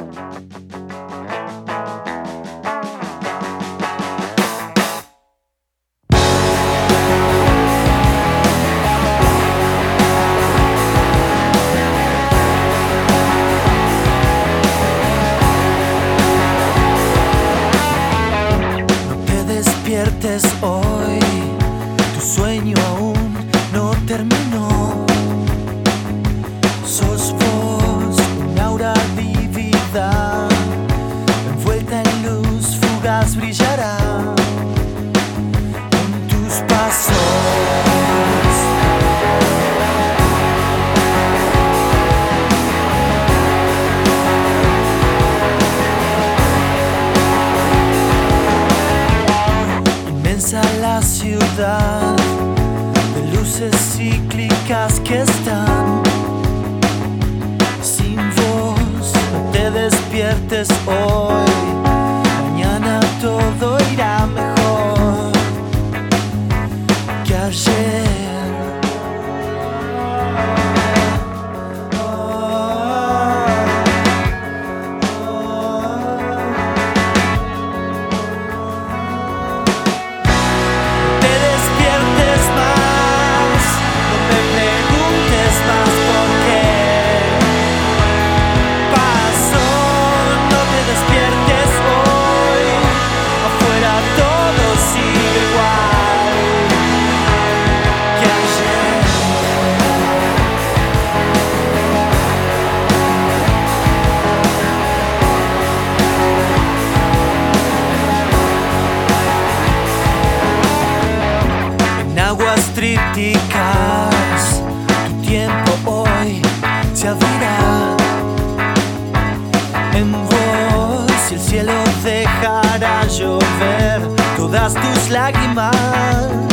No te despiertes hoy, tu sueño aún no terminó. de luces cíclicas que están sin voz. No te despiertes hoy. wärst du schlag ihm.